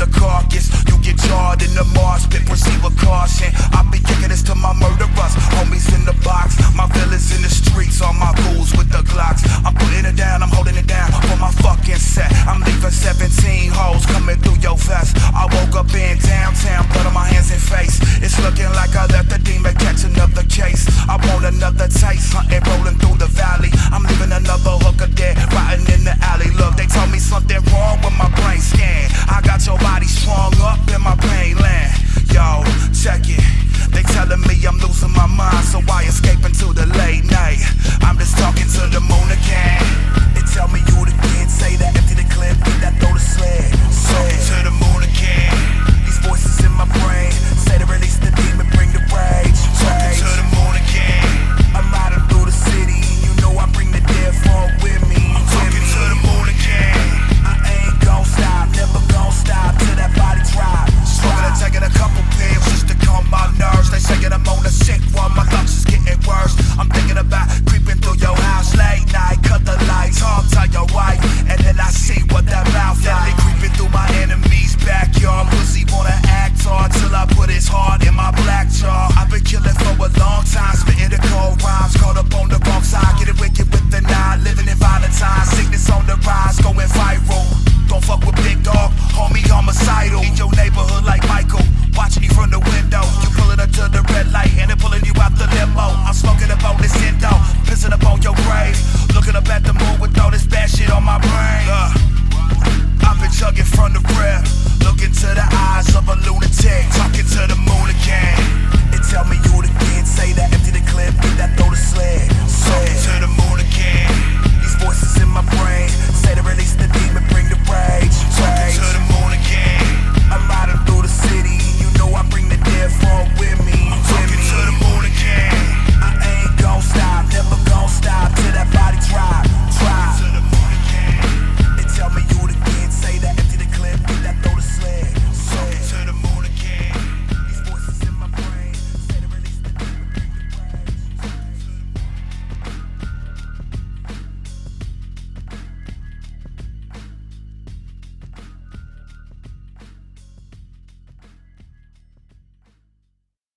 the carcass. You get charred in the marsh pit, proceed with caution. I be kicking this to my murderers, homies in the box. My villains in the streets, all my ghouls with the Glocks. I'm putting it down, I'm holding it down for my fucking set. I'm leaving 17 holes coming through your vest. I woke up in downtown, blood on my hands and face. It's looking like I left the demon catch another case. I want another taste, hunting, rolling through the valley. I'm leaving another hooker dead, rotting in the alley. Look, they told me something